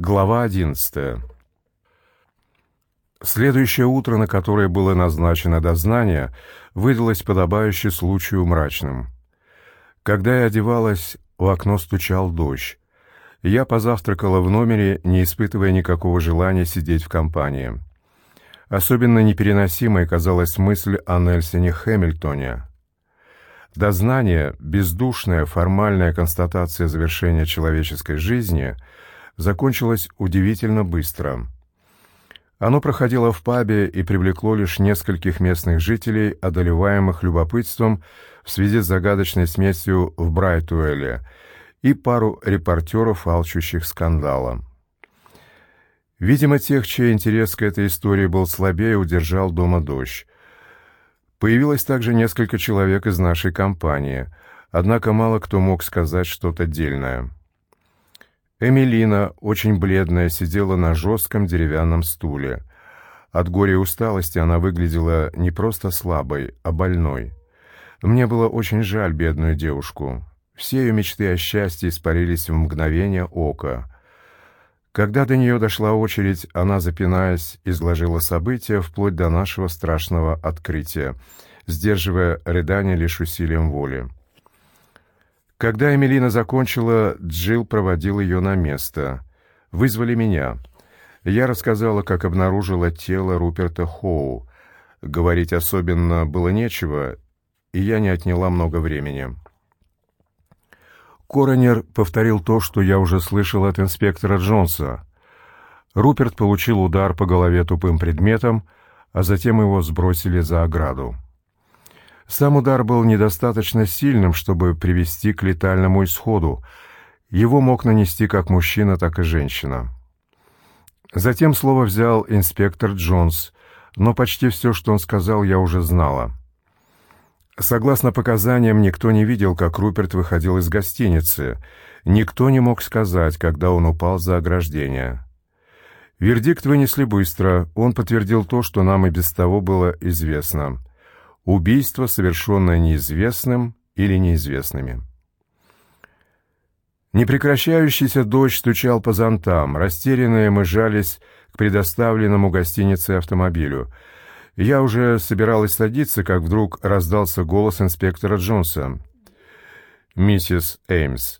Глава 11. Следующее утро, на которое было назначено дознание, выдалось подобающе случаю мрачным. Когда я одевалась, в окно стучал дождь. Я позавтракала в номере, не испытывая никакого желания сидеть в компании. Особенно непереносимой казалась мысль о Нельсоне Хэмилтоне. Дознание, бездушная формальная констатация завершения человеческой жизни — закончилось удивительно быстро. Оно проходило в пабе и привлекло лишь нескольких местных жителей, одолеваемых любопытством в связи с загадочной смертью в Брайтуэле, и пару репортеров, алчущих скандала. Видимо, тех, чей интерес к этой истории был слабее, удержал дома дождь. Появилось также несколько человек из нашей компании, однако мало кто мог сказать что-то дельное. Эмилина, очень бледная, сидела на жестком деревянном стуле. От горя и усталости она выглядела не просто слабой, а больной. Мне было очень жаль бедную девушку. Все ее мечты о счастье испарились в мгновение ока. Когда до нее дошла очередь, она, запинаясь, изложила события вплоть до нашего страшного открытия, сдерживая рыдания лишь усилием воли. Когда Эмилина закончила, Джилл проводил ее на место. Вызвали меня. Я рассказала, как обнаружила тело Руперта Хоу. Говорить особенно было нечего, и я не отняла много времени. Коронер повторил то, что я уже слышал от инспектора Джонса. Руперт получил удар по голове тупым предметом, а затем его сбросили за ограду. Сам удар был недостаточно сильным, чтобы привести к летальному исходу. Его мог нанести как мужчина, так и женщина. Затем слово взял инспектор Джонс, но почти все, что он сказал, я уже знала. Согласно показаниям, никто не видел, как Руперт выходил из гостиницы. Никто не мог сказать, когда он упал за ограждение. Вердикт вынесли быстро. Он подтвердил то, что нам и без того было известно. Убийство, совершенное неизвестным или неизвестными. Непрекращающийся дождь стучал по зонтам. Растерянные мы жались к предоставленному гостинице автомобилю. Я уже собиралась садиться, как вдруг раздался голос инспектора Джонса. «Миссис Эймс,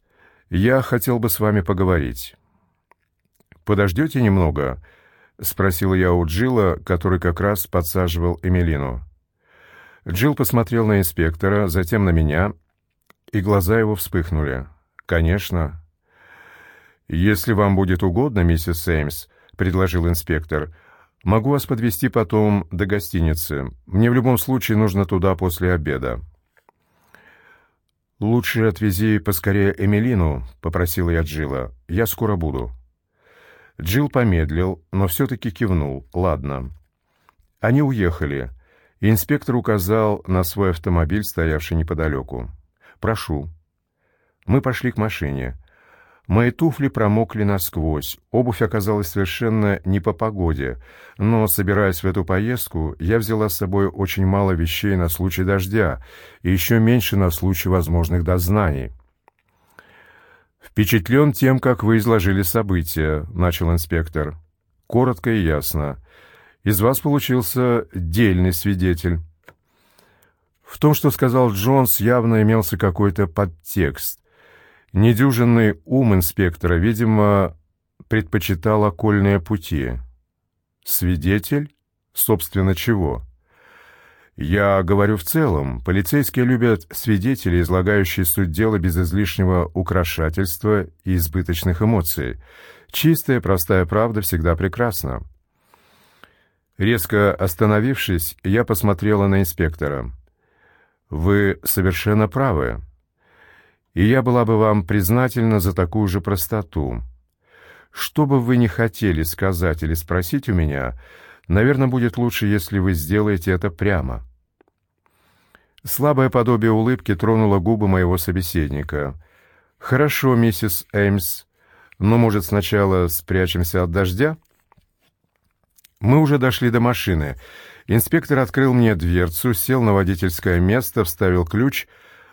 я хотел бы с вами поговорить». «Подождете немного?» — спросила я у Джилла, который как раз подсаживал Эмилину. Джилл посмотрел на инспектора, затем на меня, и глаза его вспыхнули. «Конечно». «Если вам будет угодно, миссис Сеймс», — предложил инспектор, — «могу вас подвести потом до гостиницы. Мне в любом случае нужно туда после обеда». «Лучше отвези поскорее Эмилину», — попросила я Джилла. «Я скоро буду». Джилл помедлил, но все-таки кивнул. «Ладно». Они уехали. Инспектор указал на свой автомобиль, стоявший неподалеку. «Прошу». Мы пошли к машине. Мои туфли промокли насквозь, обувь оказалась совершенно не по погоде, но, собираясь в эту поездку, я взяла с собой очень мало вещей на случай дождя и еще меньше на случай возможных дознаний. «Впечатлен тем, как вы изложили события», — начал инспектор. «Коротко и ясно. Из вас получился дельный свидетель. В том, что сказал Джонс, явно имелся какой-то подтекст. Недюжинный ум инспектора, видимо, предпочитал окольные пути. Свидетель? Собственно, чего? Я говорю в целом. Полицейские любят свидетелей, излагающие суть дела без излишнего украшательства и избыточных эмоций. Чистая, простая правда всегда прекрасна. Резко остановившись, я посмотрела на инспектора. «Вы совершенно правы. И я была бы вам признательна за такую же простоту. Что бы вы ни хотели сказать или спросить у меня, наверное, будет лучше, если вы сделаете это прямо». Слабое подобие улыбки тронуло губы моего собеседника. «Хорошо, миссис Эймс, но, может, сначала спрячемся от дождя?» Мы уже дошли до машины. Инспектор открыл мне дверцу, сел на водительское место, вставил ключ,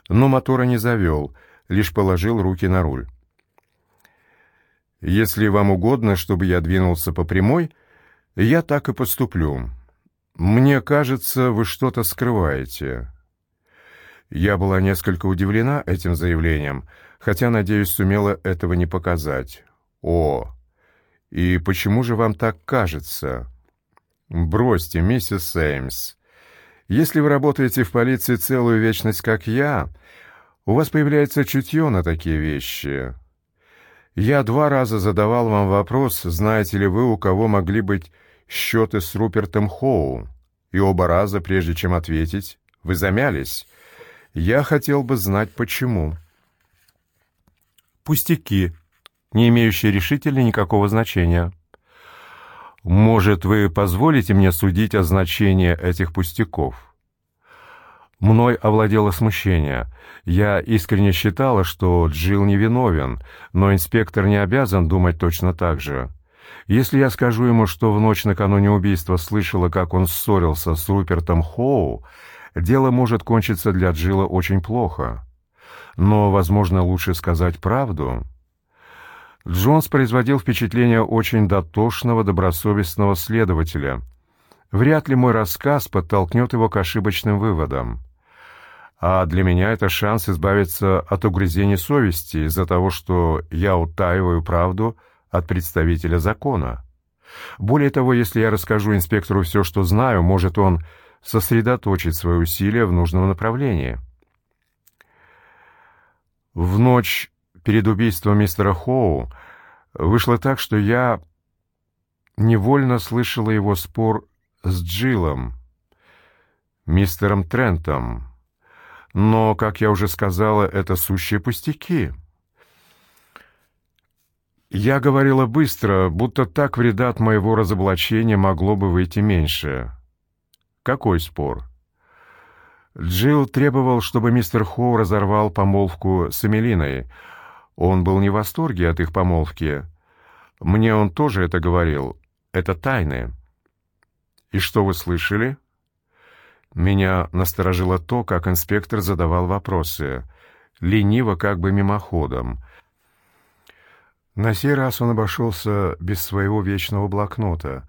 но мотора не завел, лишь положил руки на руль. Если вам угодно, чтобы я двинулся по прямой, я так и поступлю. Мне кажется, вы что-то скрываете. Я была несколько удивлена этим заявлением, хотя, надеюсь, сумела этого не показать. О, и почему же вам так кажется? Бросьте, миссис Сеймс. Если вы работаете в полиции целую вечность, как я, у вас появляется чутье на такие вещи. Я два раза задавал вам вопрос, знаете ли вы, у кого могли быть счеты с Рупертом Хоу, и оба раза, прежде чем ответить, вы замялись. Я хотел бы знать, почему. Пустяки, не имеющие решительно никакого значения. Может, вы позволите мне судить о значении этих пустяков? Мной овладело смущение. Я искренне считала, что Джилл невиновен, но инспектор не обязан думать точно так же. Если я скажу ему, что в ночь накануне убийства слышала, как он ссорился с Рупертом Хоу, дело может кончиться для Джилла очень плохо. Но, возможно, лучше сказать правду. Джонс производил впечатление очень дотошного, добросовестного следователя. Вряд ли мой рассказ подтолкнет его к ошибочным выводам. А для меня это шанс избавиться от угрызений совести из-за того, что я утаиваю правду от представителя закона. Более того, если я расскажу инспектору все, что знаю, может он сосредоточить свои усилия в нужном направлении. В ночь перед убийством мистера Хоу вышло так, что я невольно слышала его спор с Джиллом, мистером Трентом. Но, как я уже сказала, это сущие пустяки. Я говорила быстро, будто так вреда от моего разоблачения могло бы выйти меньше. Какой спор? Джилл требовал, чтобы мистер Хоу разорвал помолвку с Эмилиной. Он был не в восторге от их помолвки. Мне он тоже это говорил. Это тайны. И что вы слышали? Меня насторожило то, как инспектор задавал вопросы. Лениво, как бы мимоходом. На сей раз он обошелся без своего вечного блокнота,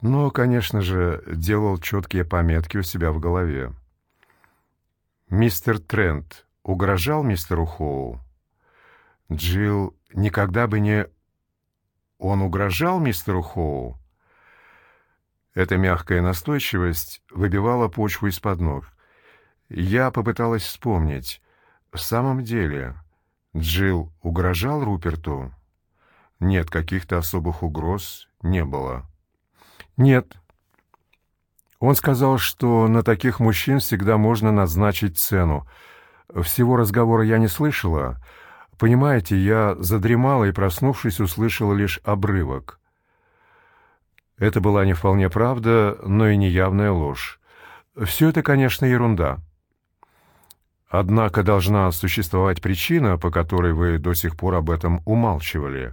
но, конечно же, делал четкие пометки у себя в голове. Мистер Трент угрожал мистеру Хоу? Джилл никогда бы не... Он угрожал мистеру Хоу? Эта мягкая настойчивость выбивала почву из-под ног. Я попыталась вспомнить. В самом деле, Джилл угрожал Руперту? Нет, каких-то особых угроз не было. Нет. Он сказал, что на таких мужчин всегда можно назначить цену. Всего разговора я не слышала. Понимаете, я задремала и, проснувшись, услышала лишь обрывок. Это была не вполне правда, но и неявная ложь. Все это, конечно, ерунда. Однако должна существовать причина, по которой вы до сих пор об этом умалчивали.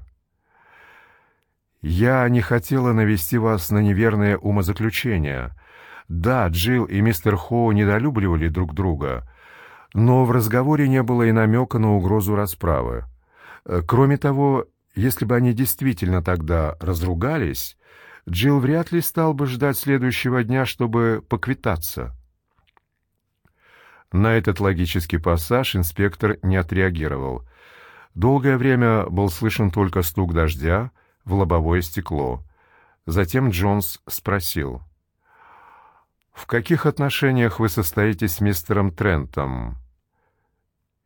Я не хотела навести вас на неверное умозаключение. Да, Джилл и мистер Хоу недолюбливали друг друга, но в разговоре не было и намека на угрозу расправы. Кроме того, если бы они действительно тогда разругались, Джилл вряд ли стал бы ждать следующего дня, чтобы поквитаться. На этот логический пассаж инспектор не отреагировал. Долгое время был слышен только стук дождя в лобовое стекло. Затем Джонс спросил. «В каких отношениях вы состоите с мистером Трентом?»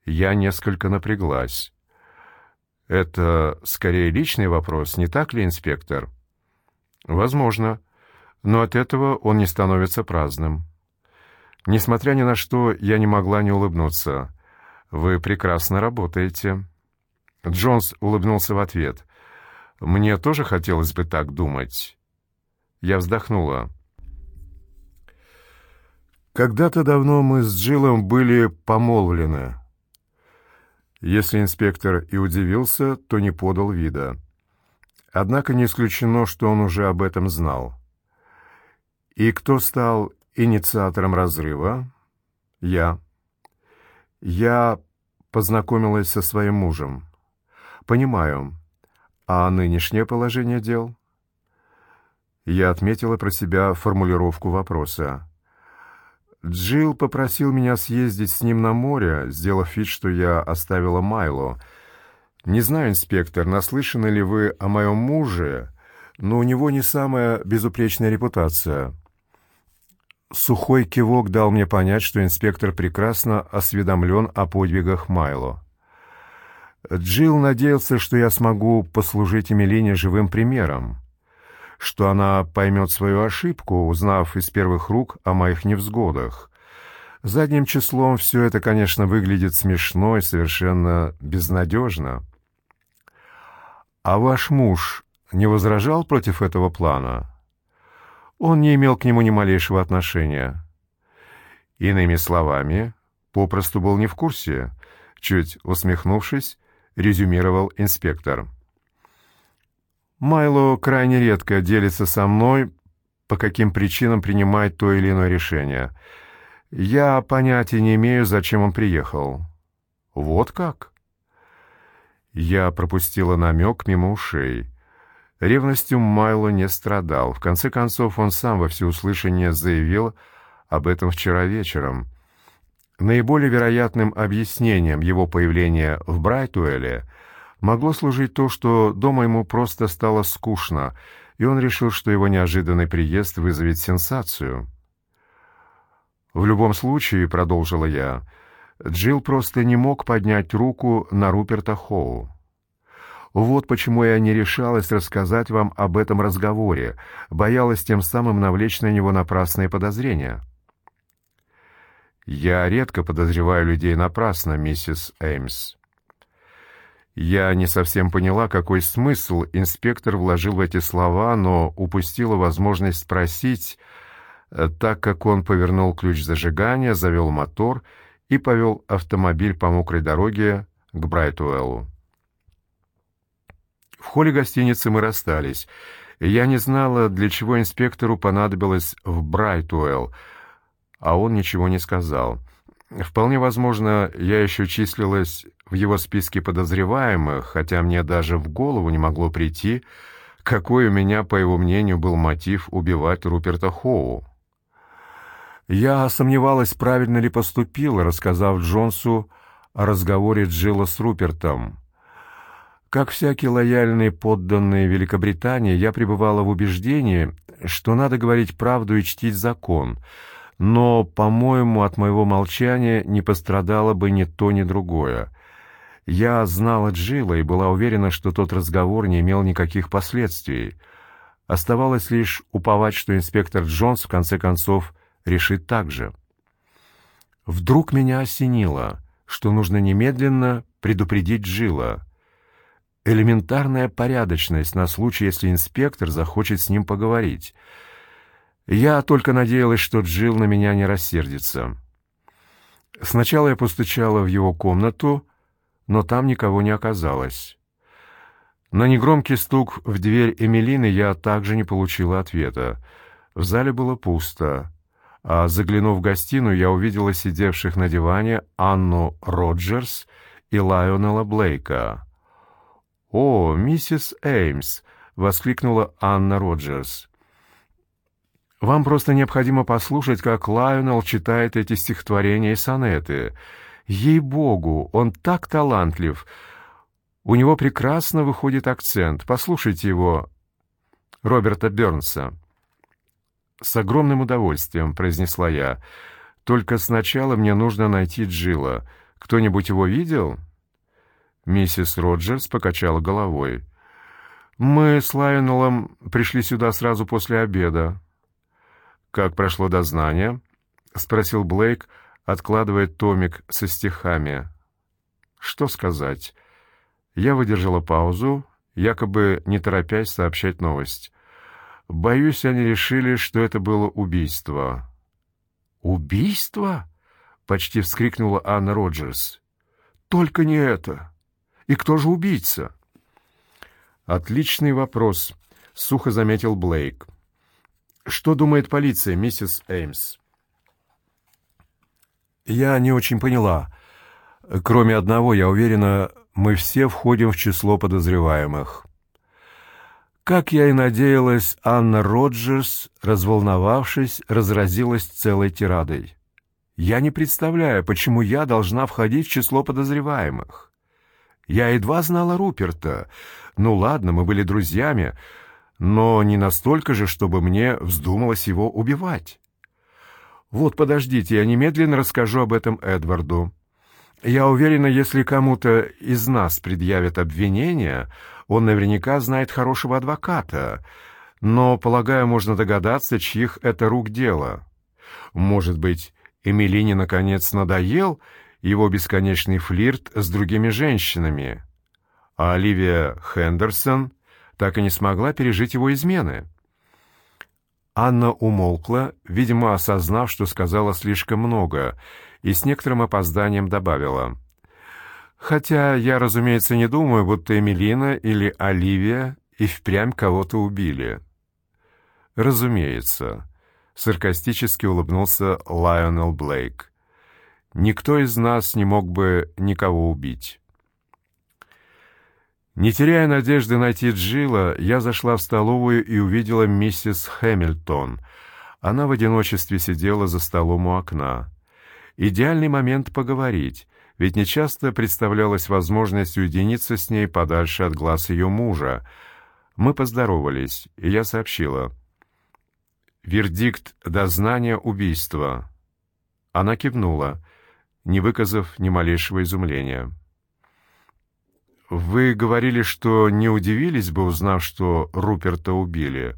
Я несколько напряглась. «Это скорее личный вопрос, не так ли, инспектор?» Возможно, но от этого он не становится праздным. Несмотря ни на что, я не могла не улыбнуться. Вы прекрасно работаете. Джонс улыбнулся в ответ. Мне тоже хотелось бы так думать. Я вздохнула. Когда-то давно мы с Джиллом были помолвлены. Если инспектор и удивился, то не подал вида. Однако не исключено, что он уже об этом знал. И кто стал инициатором разрыва? Я. Я познакомилась со своим мужем. Понимаю. А нынешнее положение дел? Я отметила про себя формулировку вопроса. Джилл попросил меня съездить с ним на море, сделав вид, что я оставила Майло. Не знаю, инспектор, наслышаны ли вы о моем муже, но у него не самая безупречная репутация. Сухой кивок дал мне понять, что инспектор прекрасно осведомлен о подвигах Майло. Джилл надеялся, что я смогу послужить Эмилине живым примером, что она поймет свою ошибку, узнав из первых рук о моих невзгодах. Задним числом все это, конечно, выглядит смешно и совершенно безнадежно. А ваш муж не возражал против этого плана? Он не имел к нему ни малейшего отношения. Иными словами, попросту был не в курсе, чуть усмехнувшись, резюмировал инспектор. Майло крайне редко делится со мной, по каким причинам принимает то или иное решение. Я понятия не имею, зачем он приехал. Вот как? Я пропустила намек мимо ушей. Ревностью Майло не страдал. В конце концов, он сам во всеуслышание заявил об этом вчера вечером. Наиболее вероятным объяснением его появления в Брайтуэле могло служить то, что дома ему просто стало скучно, и он решил, что его неожиданный приезд вызовет сенсацию. «В любом случае», — продолжила я, — Джилл просто не мог поднять руку на Руперта Хоу. Вот почему я не решалась рассказать вам об этом разговоре, боялась тем самым навлечь на него напрасные подозрения. Я редко подозреваю людей напрасно, миссис Эймс. Я не совсем поняла, какой смысл инспектор вложил в эти слова, но упустила возможность спросить, э, так как он повернул ключ зажигания, завел мотор и повел автомобиль по мокрой дороге к Брайтуэллу. В холле гостиницы мы расстались. Я не знала, для чего инспектору понадобилось в Брайтуэлл, а он ничего не сказал. Вполне возможно, я еще числилась в его списке подозреваемых, хотя мне даже в голову не могло прийти, какой у меня, по его мнению, был мотив убивать Руперта Хоу. Я сомневалась, правильно ли поступила, рассказав Джонсу о разговоре Джилла с Рупертом. Как всякий лояльный подданный Великобритании, я пребывала в убеждении, что надо говорить правду и чтить закон, но, по-моему, от моего молчания не пострадало бы ни то, ни другое. Я знала Джилла и была уверена, что тот разговор не имел никаких последствий. Оставалось лишь уповать, что инспектор Джонс в конце концов решит так же. Вдруг меня осенило, что нужно немедленно предупредить Джилла элементарная порядочность на случай, если инспектор захочет с ним поговорить. Я только надеялась, что Джилл на меня не рассердится. Сначала я постучала в его комнату, но там никого не оказалось. На негромкий стук в дверь Эмилины я также не получила ответа. В зале было пусто, а заглянув в гостиную, я увидела сидевших на диване Анну Роджерс и Лайонела Блейка. «О, миссис Эймс!» — воскликнула Анна Роджерс. «Вам просто необходимо послушать, как Лайонел читает эти стихотворения и сонеты. Ей-богу, он так талантлив! У него прекрасно выходит акцент. Послушайте его, Роберта Бернса». «С огромным удовольствием», — произнесла я. «Только сначала мне нужно найти Джилла. Кто-нибудь его видел?» Миссис Роджерс покачала головой. «Мы с Лайонеллом пришли сюда сразу после обеда». «Как прошло дознание?» — спросил Блейк, откладывая томик со стихами. «Что сказать?» Я выдержала паузу, якобы не торопясь сообщать новость. Боюсь, они решили, что это было убийство. «Убийство?» — почти вскрикнула Анна Роджерс. «Только не это!» И кто же убийца? Отличный вопрос, сухо заметил Блейк. Что думает полиция, миссис Эймс? Я не очень поняла. Кроме одного, я уверена, мы все входим в число подозреваемых. Как я и надеялась, Анна Роджерс, разволновавшись, разразилась целой тирадой. Я не представляю, почему я должна входить в число подозреваемых. Я едва знала Руперта. Ну ладно, мы были друзьями, но не настолько же, чтобы мне вздумалось его убивать. Вот, подождите, я немедленно расскажу об этом Эдварду. Я уверена, если кому-то из нас предъявят обвинение, он наверняка знает хорошего адвоката, но, полагаю, можно догадаться, чьих это рук дело. Может быть, Эмилине наконец надоел его бесконечный флирт с другими женщинами, а Оливия Хендерсон так и не смогла пережить его измены. Анна умолкла, видимо, осознав, что сказала слишком много, и с некоторым опозданием добавила. «Хотя я, разумеется, не думаю, будто Эмилина или Оливия и впрямь кого-то убили». «Разумеется», — саркастически улыбнулся Лайонел Блейк. «Никто из нас не мог бы никого убить». Не теряя надежды найти Джилла, я зашла в столовую и увидела миссис Хэмилтон. Она в одиночестве сидела за столом у окна. Идеальный момент поговорить, ведь нечасто представлялась возможность уединиться с ней подальше от глаз ее мужа. Мы поздоровались, и я сообщила. «Вердикт дознания убийства». Она кивнула, не выказав ни малейшего изумления. «Вы говорили, что не удивились бы, узнав, что Руперта убили.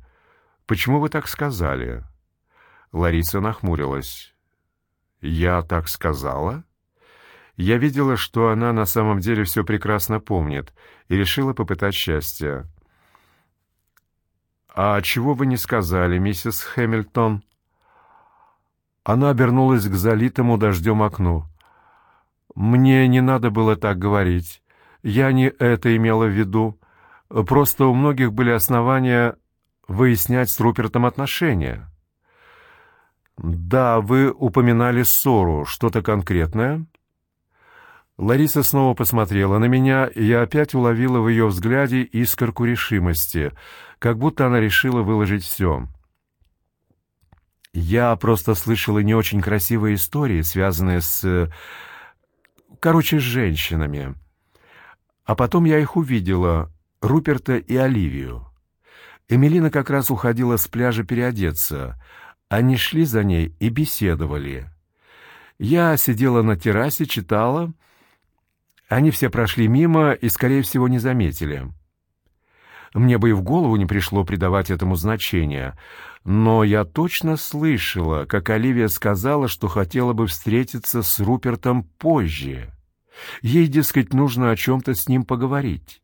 Почему вы так сказали?» Лариса нахмурилась. «Я так сказала?» Я видела, что она на самом деле все прекрасно помнит, и решила попытать счастье. «А чего вы не сказали, миссис Хэмилтон?» Она обернулась к залитому дождем окну. «Мне не надо было так говорить. Я не это имела в виду. Просто у многих были основания выяснять с Рупертом отношения. Да, вы упоминали ссору. Что-то конкретное? Лариса снова посмотрела на меня, и я опять уловила в ее взгляде искорку решимости, как будто она решила выложить все. Я просто слышала не очень красивые истории, связанные с... короче, с женщинами. А потом я их увидела, Руперта и Оливию. Эмилина как раз уходила с пляжа переодеться. Они шли за ней и беседовали. Я сидела на террасе, читала. Они все прошли мимо и, скорее всего, не заметили. Мне бы и в голову не пришло придавать этому значения, но я точно слышала, как Оливия сказала, что хотела бы встретиться с Рупертом позже. Ей, дескать, нужно о чем-то с ним поговорить.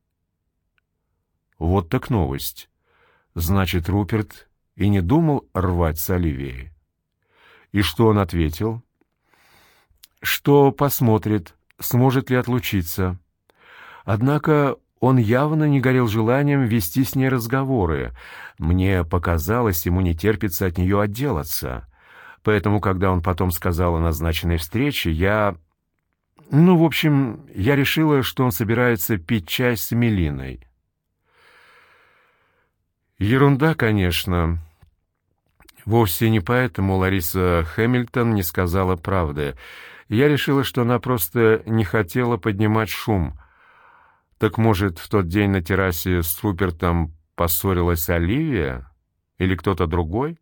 Вот так новость. Значит, Руперт и не думал рвать с Оливией. И что он ответил? Что посмотрит, сможет ли отлучиться. Однако он явно не горел желанием вести с ней разговоры. Мне показалось, ему не терпится от нее отделаться. Поэтому, когда он потом сказал о назначенной встрече, я ну, в общем, я решила, что он собирается пить чай с Мелиной. Ерунда, конечно. Вовсе не поэтому Лариса Хэмилтон не сказала правды. Я решила, что она просто не хотела поднимать шум. Так, может, в тот день на террасе с Рупертом поссорилась Оливия? Или кто-то другой?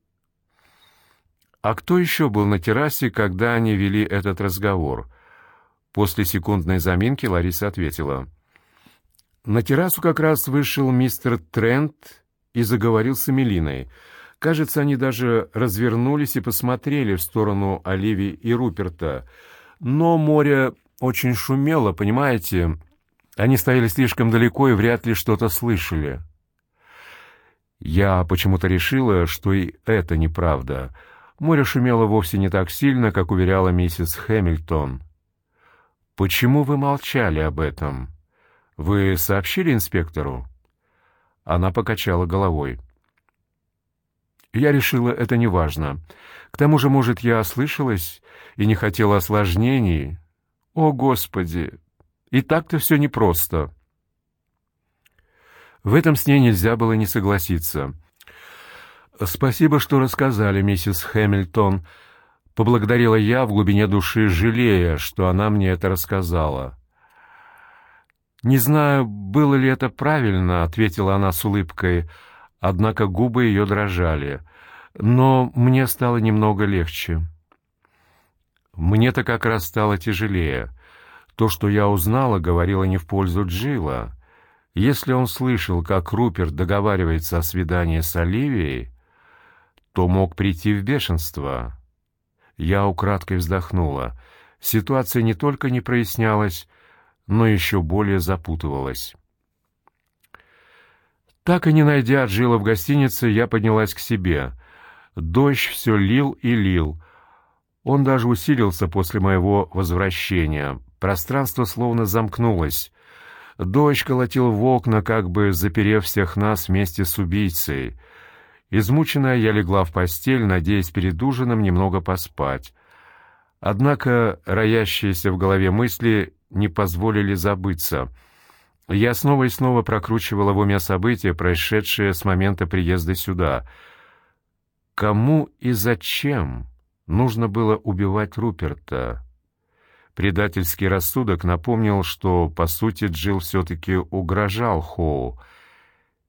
А кто еще был на террасе, когда они вели этот разговор? После секундной заминки Лариса ответила. На террасу как раз вышел мистер Трент и заговорил с Эмилиной. Кажется, они даже развернулись и посмотрели в сторону Оливии и Руперта. Но море очень шумело, понимаете? Они стояли слишком далеко и вряд ли что-то слышали. Я почему-то решила, что и это неправда. Море шумело вовсе не так сильно, как уверяла миссис Хэмилтон. «Почему вы молчали об этом? Вы сообщили инспектору?» Она покачала головой. «Я решила, это неважно. К тому же, может, я ослышалась и не хотела осложнений. О, Господи! И так-то все непросто». В этом с ней нельзя было не согласиться. «Спасибо, что рассказали, миссис Хэмилтон», — поблагодарила я в глубине души, жалея, что она мне это рассказала. «Не знаю, было ли это правильно», — ответила она с улыбкой, однако губы ее дрожали. «Но мне стало немного легче». Мне-то как раз стало тяжелее. То, что я узнала, говорило не в пользу Джилла. Если он слышал, как Руперт договаривается о свидании с Оливией, то мог прийти в бешенство. Я украдкой вздохнула. Ситуация не только не прояснялась, но еще более запутывалась. Так и не найдя Джилла в гостинице, я поднялась к себе. Дождь все лил и лил. Он даже усилился после моего возвращения. Пространство словно замкнулось. Дождь колотил в окна, как бы заперев всех нас вместе с убийцей. Измученная, я легла в постель, надеясь перед ужином немного поспать. Однако роящиеся в голове мысли не позволили забыться. Я снова и снова прокручивала в уме события, происшедшие с момента приезда сюда. Кому и зачем нужно было убивать Руперта? Предательский рассудок напомнил, что, по сути, Джилл все-таки угрожал Хоу,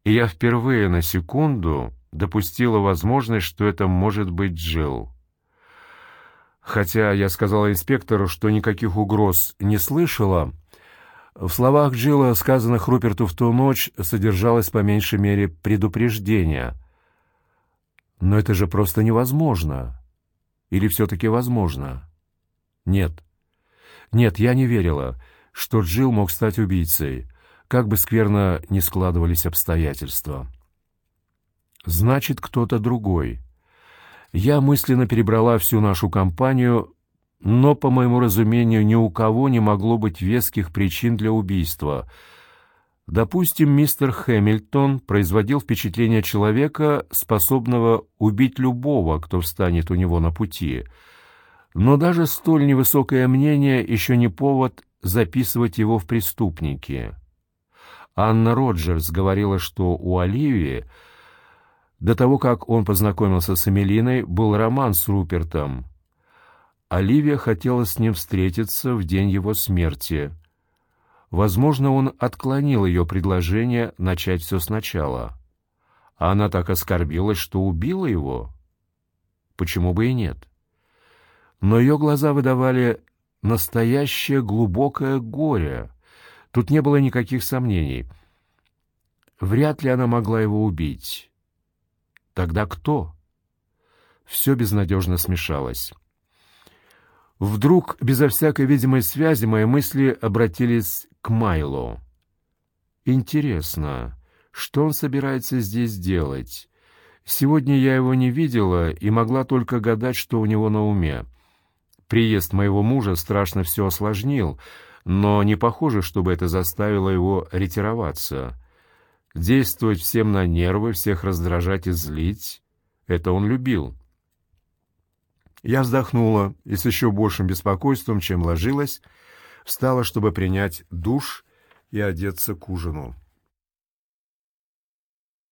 и я впервые на секунду допустила возможность, что это может быть Джилл. Хотя я сказала инспектору, что никаких угроз не слышала, в словах Джилла, сказанных Руперту в ту ночь, содержалось по меньшей мере предупреждение. Но это же просто невозможно. Или все-таки возможно? Нет. Нет, я не верила, что Джилл мог стать убийцей, как бы скверно ни складывались обстоятельства. Значит, кто-то другой. Я мысленно перебрала всю нашу компанию, но, по моему разумению, ни у кого не могло быть веских причин для убийства. Допустим, мистер Хэмилтон производил впечатление человека, способного убить любого, кто встанет у него на пути — но даже столь невысокое мнение еще не повод записывать его в преступники. Анна Роджерс говорила, что у Оливии до того, как он познакомился с Эмилиной, был роман с Рупертом. Оливия хотела с ним встретиться в день его смерти. Возможно, он отклонил ее предложение начать все сначала. А она так оскорбилась, что убила его. Почему бы и нет? но ее глаза выдавали настоящее глубокое горе. Тут не было никаких сомнений. Вряд ли она могла его убить. Тогда кто? Все безнадежно смешалось. Вдруг, безо всякой видимой связи, мои мысли обратились к Майло. Интересно, что он собирается здесь делать? Сегодня я его не видела и могла только гадать, что у него на уме. Приезд моего мужа страшно все осложнил, но не похоже, чтобы это заставило его ретироваться. Действовать всем на нервы, всех раздражать и злить — это он любил. Я вздохнула и с еще большим беспокойством, чем ложилась, встала, чтобы принять душ и одеться к ужину.